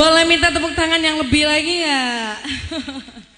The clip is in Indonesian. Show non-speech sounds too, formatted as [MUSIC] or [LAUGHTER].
Boleh minta tepuk tangan yang lebih lagi nggak? [LAUGHS]